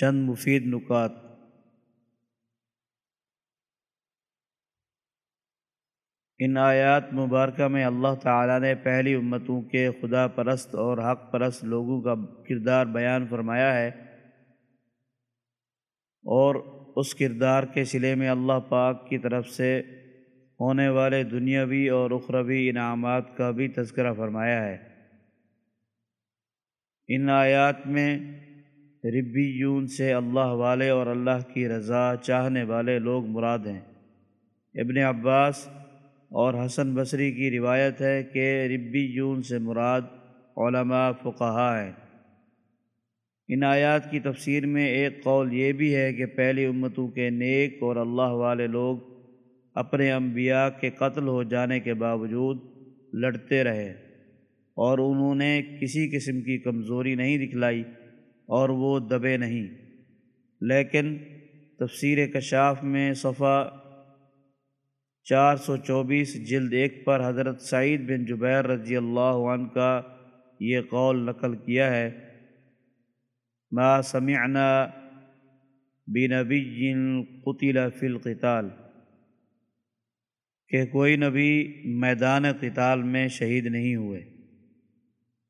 چند مفید نکات۔ ان آیات مبارکہ میں اللہ تعالیٰ نے پہلی امتوں کے خدا پرست اور حق پرست لوگوں کا کردار بیان فرمایا ہے اور اس کردار کے سلے میں اللہ پاک کی طرف سے ہونے والے دنیاوی اور اخروی انعامات کا بھی تذکرہ فرمایا ہے۔ ان آیات میں ربیون سے اللہ والے اور اللہ کی رضا چاہنے والے لوگ مراد ہیں۔ ابن عباس اور حسن بصری کی روایت ہے کہ ربیون سے مراد علماء فقہا ہیں۔ ان آیات کی تفسیر میں ایک قول یہ بھی ہے کہ پہلی امتوں کے نیک اور اللہ والے لوگ اپنے انبیاء کے قتل ہو جانے کے باوجود لڑتے رہے اور انہوں نے کسی قسم کی کمزوری نہیں دکھلائی۔ اور وہ دبے نہیں۔ لیکن تفسیر کشاف میں صفحہ چار سو چوبیس جلد ایک پر حضرت سعید بن جبیر رضی اللہ عنہ کا یہ قول نقل کیا ہے، ما سمعنا بنبی قتل فی القتال کہ کوئی نبی میدان قتال میں شہید نہیں ہوئے۔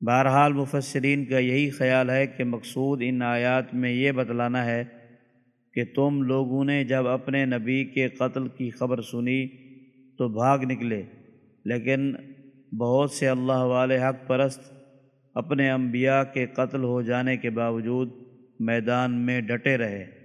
بہرحال مفسرین کا یہی خیال ہے کہ مقصود ان آیات میں یہ بتلانا ہے کہ تم لوگوں نے جب اپنے نبی کے قتل کی خبر سنی تو بھاگ نکلے، لیکن بہت سے اللہ والے حق پرست اپنے انبیاء کے قتل ہو جانے کے باوجود میدان میں ڈٹے رہے۔